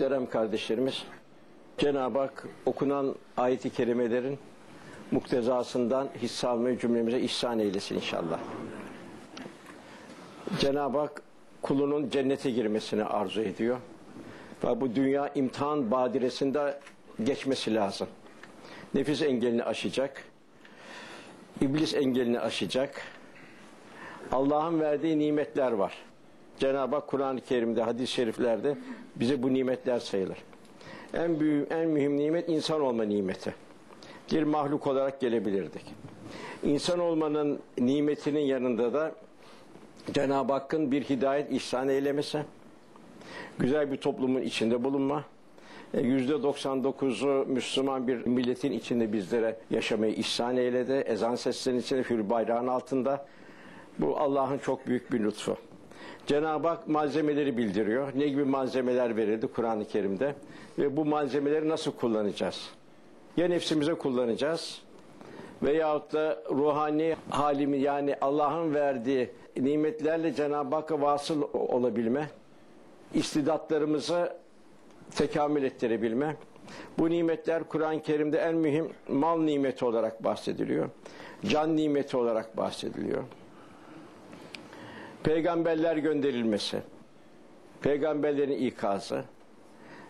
Muhterem kardeşlerimiz, Cenab-ı Hak okunan ayet-i kerimelerin muktezasından hisse almayı cümlemize ihsan eylesin inşallah. Cenab-ı Hak kulunun cennete girmesini arzu ediyor. Ve bu dünya imtihan badiresinde geçmesi lazım. Nefis engelini aşacak. İblis engelini aşacak. Allah'ın verdiği nimetler var. Cenab-ı Hak Kur'an-ı Kerim'de, hadis-i şeriflerde bize bu nimetler sayılır. En büyük, en mühim nimet insan olma nimeti. Bir mahluk olarak gelebilirdik. İnsan olmanın nimetinin yanında da Cenab-ı Hakk'ın bir hidayet ihsan eylemesi, güzel bir toplumun içinde bulunma, e, yüzde 99'u Müslüman bir milletin içinde bizlere yaşamayı ihsan eyledi. Ezan seslerinin içinde hür bayrağın altında. Bu Allah'ın çok büyük bir lütfu. Cenab-ı Hak malzemeleri bildiriyor. Ne gibi malzemeler verildi Kur'an-ı Kerim'de ve bu malzemeleri nasıl kullanacağız? Ya nefsimize kullanacağız veyahut da ruhani halimi yani Allah'ın verdiği nimetlerle Cenab-ı Hakk'a vasıl olabilme, istidatlarımızı tekamül ettirebilme. Bu nimetler Kur'an-ı Kerim'de en mühim mal nimeti olarak bahsediliyor. Can nimeti olarak bahsediliyor. Peygamberler gönderilmesi, peygamberlerin ikazı,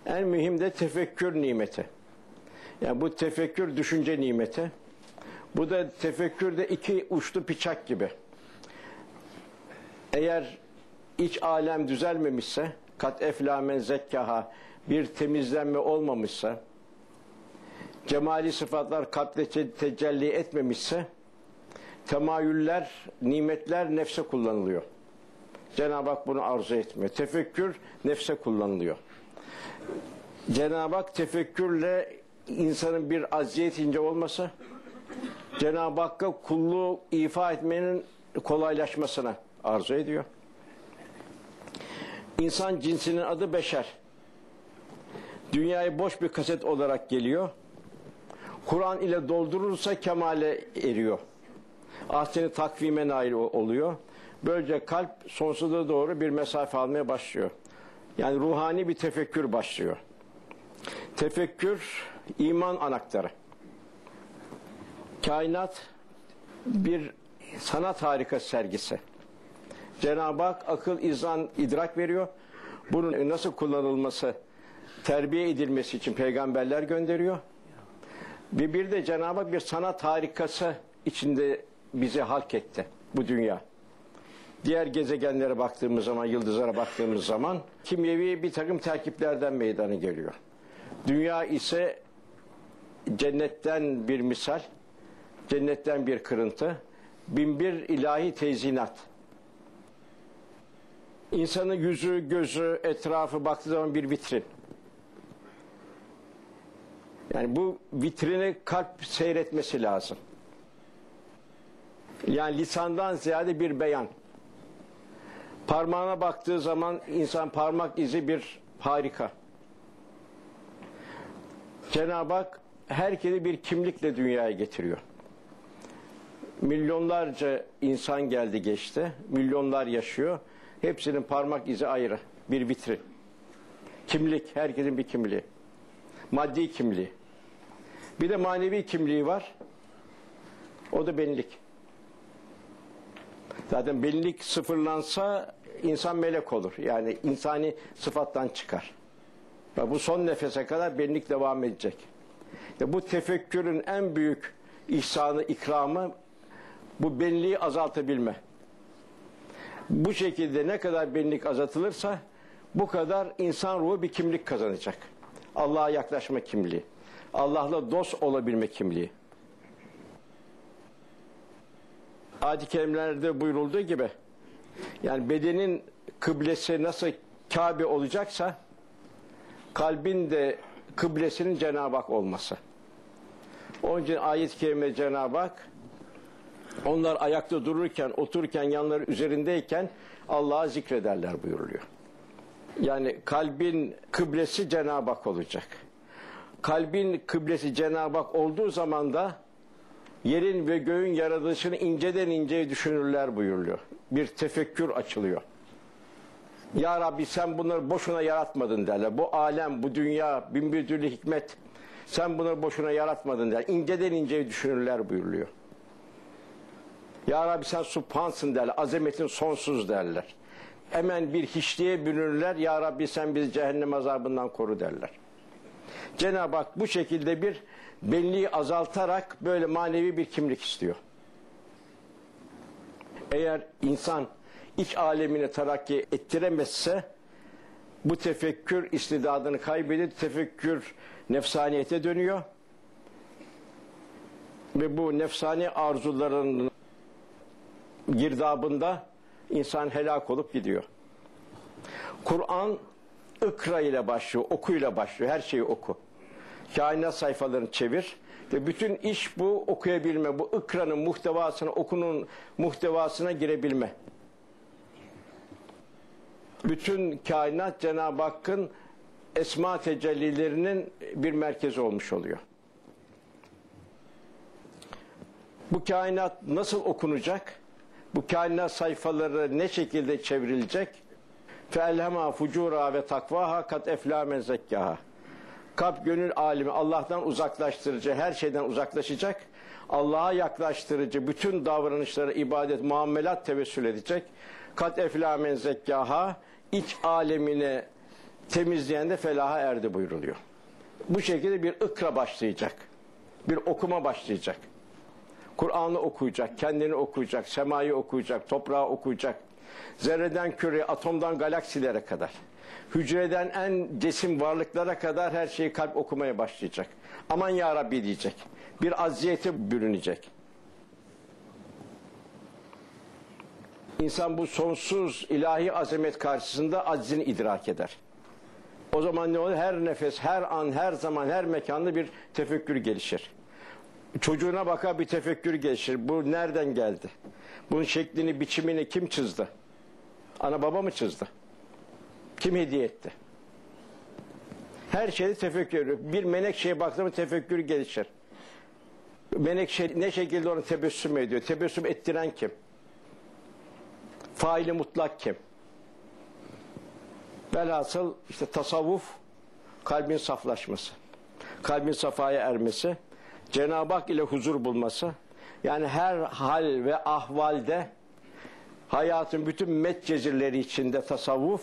en mühim de tefekkür nimeti. Yani bu tefekkür düşünce nimeti. Bu da tefekkür de iki uçlu bıçak gibi. Eğer iç alem düzelmemişse, kat eflamen zekkaha, bir temizlenme olmamışsa, cemali sıfatlar kalpte tecelli etmemişse, temayüller, nimetler nefse kullanılıyor. Cenab-ı Hak bunu arzu etmiyor. Tefekkür nefse kullanılıyor. Cenab-ı Hak tefekkürle insanın bir aziyet ince olması, Cenab-ı Hakk'a kulluğu ifa etmenin kolaylaşmasına arzu ediyor. İnsan cinsinin adı beşer. Dünyaya boş bir kaset olarak geliyor. Kur'an ile doldurursa kemale eriyor. Ahseni takvime nail oluyor. Böylece kalp sonsuza doğru bir mesafe almaya başlıyor. Yani ruhani bir tefekkür başlıyor. Tefekkür iman anahtarı. Kainat bir sanat harikası sergisi. Cenab-ı Hak akıl, izan, idrak veriyor. Bunun nasıl kullanılması, terbiye edilmesi için peygamberler gönderiyor. Ve bir de Cenab-ı Hak bir sanat harikası içinde bizi halk etti bu dünya. Diğer gezegenlere baktığımız zaman, yıldızlara baktığımız zaman kimyevi bir takım terkiplerden meydana geliyor. Dünya ise cennetten bir misal, cennetten bir kırıntı, binbir ilahi tezinat. İnsanın yüzü, gözü, etrafı baktığı zaman bir vitrin. Yani bu vitrini kalp seyretmesi lazım. Yani lisandan ziyade bir beyan. Parmağına baktığı zaman insan parmak izi bir harika. Cenab-ı Hak herkesi bir kimlikle dünyaya getiriyor. Milyonlarca insan geldi geçti. Milyonlar yaşıyor. Hepsinin parmak izi ayrı. Bir vitrin. Kimlik. Herkesin bir kimliği. Maddi kimliği. Bir de manevi kimliği var. O da benlik. Zaten benlik sıfırlansa insan melek olur. Yani insani sıfattan çıkar. Ve bu son nefese kadar benlik devam edecek. İşte bu tefekkürün en büyük ihsanı, ikramı bu benliği azaltabilme. Bu şekilde ne kadar benlik azaltılırsa bu kadar insan ruhu bir kimlik kazanacak. Allah'a yaklaşma kimliği. Allah'la dost olabilme kimliği. Adi kelimelerde buyurulduğu gibi yani bedenin kıblesi nasıl Kabe olacaksa kalbin de kıblesinin Cenab-ı Hak olması. Onun için ayet-i kerime Cenab-ı Hak onlar ayakta dururken, otururken, yanları üzerindeyken Allah'a zikrederler buyuruluyor. Yani kalbin kıblesi Cenab-ı Hak olacak. Kalbin kıblesi Cenab-ı Hak olduğu zaman da yerin ve göğün yaratılışını inceden inceye düşünürler buyuruluyor. Bir tefekkür açılıyor. Ya Rabbi sen bunları boşuna yaratmadın derler. Bu alem, bu dünya, bin bir türlü hikmet. Sen bunları boşuna yaratmadın der. İnceden inceye düşünürler buyuruluyor. Ya Rabbi sen subhansın derler. Azametin sonsuz derler. Hemen bir hiçliğe bürünürler. Ya Rabbi sen bizi cehennem azabından koru derler. Cenab-ı Hak bu şekilde bir benliği azaltarak böyle manevi bir kimlik istiyor. Eğer insan iç alemini terakki ettiremezse bu tefekkür istidadını kaybedip tefekkür nefsaniyete dönüyor. Ve bu nefsani arzuların girdabında insan helak olup gidiyor. Kur'an ikra ile başlıyor, okuyla başlıyor. Her şeyi oku. Kainat sayfalarını çevir. Bütün iş bu okuyabilme, bu ikranın muhtevasına, okunun muhtevasına girebilme. Bütün kainat Cenab-ı Hakk'ın esma tecellilerinin bir merkezi olmuş oluyor. Bu kainat nasıl okunacak? Bu kainat sayfaları ne şekilde çevrilecek? Felhema fucura ve takvaha kat men zekkaha. Kalp gönül alimi Allah'tan uzaklaştırıcı, her şeyden uzaklaşacak. Allah'a yaklaştırıcı bütün davranışlara ibadet, muamelat tevessül edecek. Kat efla men zekkaha iç alemine temizleyen de felaha erdi buyuruluyor. Bu şekilde bir ikra başlayacak. Bir okuma başlayacak. Kur'an'ı okuyacak, kendini okuyacak, semayı okuyacak, toprağı okuyacak. Zerreden küre, atomdan galaksilere kadar. Hücreden en cesim varlıklara kadar her şeyi kalp okumaya başlayacak. Aman ya Rabbi diyecek. Bir aziyete bürünecek. İnsan bu sonsuz ilahi azamet karşısında aczini idrak eder. O zaman ne olur? Her nefes, her an, her zaman, her mekanda bir tefekkür gelişir. Çocuğuna bakar bir tefekkür gelişir. Bu nereden geldi? Bunun şeklini, biçimini kim çizdi? Ana baba mı çizdi? Kim hediye etti? Her şeyde tefekkür. Bir menekşeye baktığımda tefekkür gelişir. Menekşe ne şekilde onu tebessüm ediyor? Tebessüm ettiren kim? Faili mutlak kim? Velhasıl işte tasavvuf kalbin saflaşması. Kalbin safaya ermesi. Cenab-ı Hak ile huzur bulması. Yani her hal ve ahvalde hayatın bütün metcezirleri içinde tasavvuf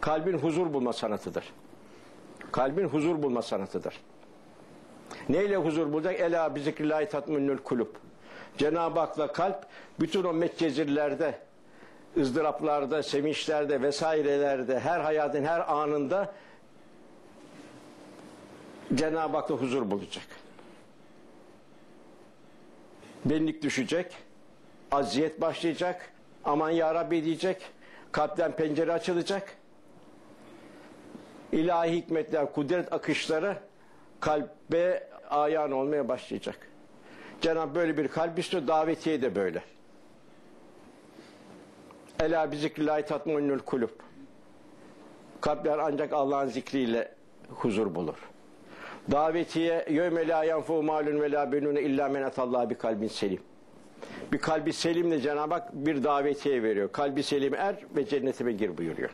kalbin huzur bulma sanatıdır. Kalbin huzur bulma sanatıdır. Neyle huzur bulacak? Ela bi zikrillahi tatminnül kulub. Cenab-ı Hak'la kalp bütün o metcezirlerde, ızdıraplarda, sevinçlerde vesairelerde, her hayatın her anında Cenab-ı Hak'la huzur bulacak. Benlik düşecek, aziyet başlayacak, aman ya Rabbi diyecek, kalpten pencere açılacak. İlahi hikmetler, kudret akışları kalbe ayan olmaya başlayacak. Cenab-ı böyle bir kalp istiyor, davetiye de böyle. Ela bi zikrillahi tatminnül kulub. Kalpler ancak Allah'ın zikriyle huzur bulur. Davetiye yevme la yanfu malun ve la benune illa men atallaha bi kalbin selim. Bir kalbi selimle Cenab-ı Hak bir davetiye veriyor. Kalbi selim er ve cennetime gir buyuruyor.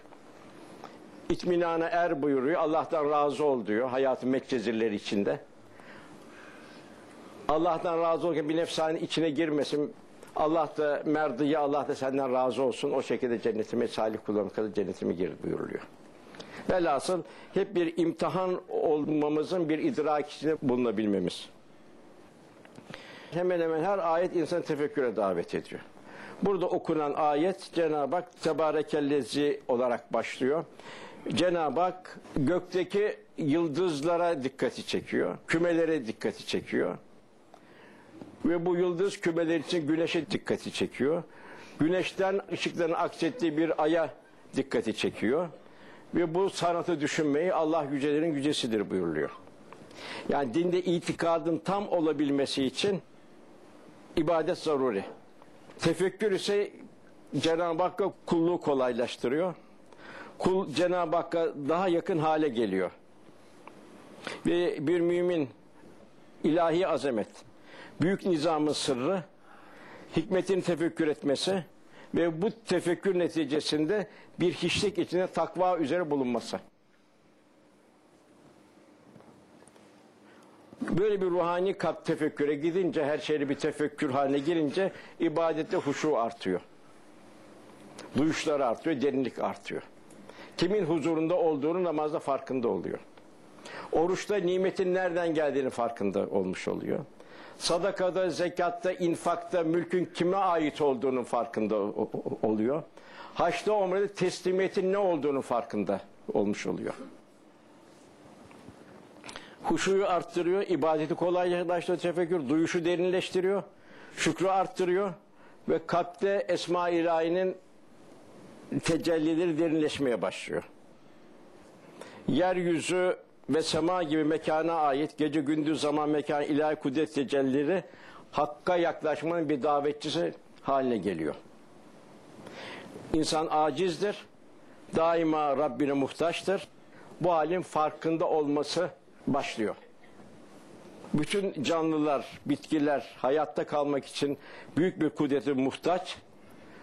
İtminana er buyuruyor. Allah'tan razı ol diyor. Hayatın metcezirleri içinde. Allah'tan razı olurken bir nefsane içine girmesin. Allah da merdiye Allah da senden razı olsun. O şekilde cennetime salih kullarım kadar cennetime gir buyuruluyor. Velhasıl hep bir imtihan olmamızın bir idrak içinde bulunabilmemiz. Hemen hemen her ayet insan tefekküre davet ediyor. Burada okunan ayet Cenab-ı Hak tebarekellezi olarak başlıyor. Cenab-ı Hak gökteki yıldızlara dikkati çekiyor. Kümelere dikkati çekiyor. Ve bu yıldız kümeleri için güneşe dikkati çekiyor. Güneşten ışıkların aksettiği bir aya dikkati çekiyor. Ve bu sanatı düşünmeyi Allah yücelerin yücesidir buyuruluyor. Yani dinde itikadın tam olabilmesi için ibadet zaruri. Tefekkür ise Cenab-ı Hakk'a kulluğu kolaylaştırıyor. Kul Cenab-ı Hakk'a daha yakın hale geliyor. Ve bir mümin ilahi azamet, büyük nizamın sırrı, hikmetin tefekkür etmesi ve bu tefekkür neticesinde bir hiçlik içinde takva üzere bulunması. Böyle bir ruhani kat tefekküre gidince, her şeyle bir tefekkür haline girince ibadette huşu artıyor. Duyuşlar artıyor, derinlik artıyor. Kimin huzurunda olduğunu namazda farkında oluyor. Oruçta nimetin nereden geldiğini farkında olmuş oluyor. Sadakada, zekatta, infakta mülkün kime ait olduğunun farkında oluyor. Haçta, umrede teslimiyetin ne olduğunu farkında olmuş oluyor. Huşuyu arttırıyor, ibadeti kolaylaştırıyor, tefekkür, duyuşu derinleştiriyor, şükrü arttırıyor ve kalpte Esma-i İlahi'nin tecellileri derinleşmeye başlıyor. Yeryüzü ve sema gibi mekana ait gece gündüz zaman mekan ilahi kudret tecellileri hakka yaklaşmanın bir davetçisi haline geliyor. İnsan acizdir. Daima Rabbine muhtaçtır. Bu halin farkında olması başlıyor. Bütün canlılar, bitkiler hayatta kalmak için büyük bir kudrete muhtaç.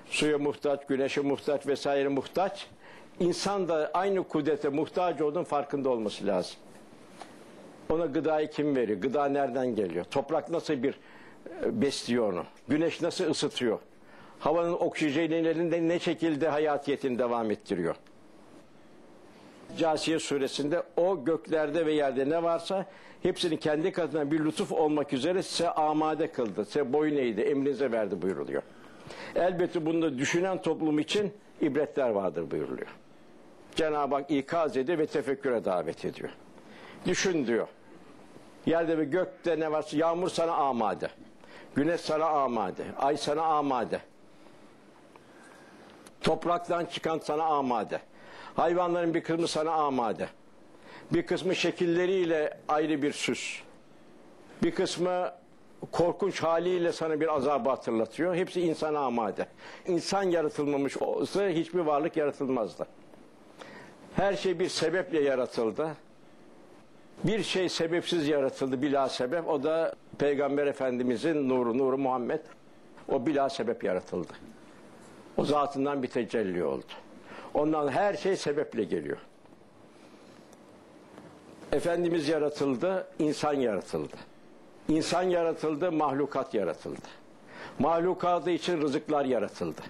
Suya muhtaç, güneşe muhtaç vesaire muhtaç. İnsan da aynı kudrete muhtaç olduğunun farkında olması lazım. Ona gıdayı kim veriyor? Gıda nereden geliyor? Toprak nasıl bir e, besliyor onu? Güneş nasıl ısıtıyor? Havanın oksijenlerinde ne şekilde hayatiyetini devam ettiriyor? Casiye suresinde o göklerde ve yerde ne varsa hepsini kendi katına bir lütuf olmak üzere size amade kıldı. Size boyun eğdi, emrinize verdi buyuruluyor. Elbette bunda düşünen toplum için ibretler vardır buyuruluyor. Cenab-ı Hak ikaz ediyor ve tefekküre davet ediyor. Düşün diyor. Yerde ve gökte ne varsa yağmur sana amade. Güneş sana amade. Ay sana amade. Topraktan çıkan sana amade. Hayvanların bir kısmı sana amade. Bir kısmı şekilleriyle ayrı bir süs. Bir kısmı korkunç haliyle sana bir azabı hatırlatıyor. Hepsi insana amade. İnsan yaratılmamış olsa hiçbir varlık yaratılmazdı. Her şey bir sebeple yaratıldı. Bir şey sebepsiz yaratıldı bila sebep. O da Peygamber Efendimizin nuru, nuru Muhammed. O bila sebep yaratıldı. O zatından bir tecelli oldu. Ondan her şey sebeple geliyor. Efendimiz yaratıldı, insan yaratıldı. İnsan yaratıldı, mahlukat yaratıldı. Mahlukatı için rızıklar yaratıldı.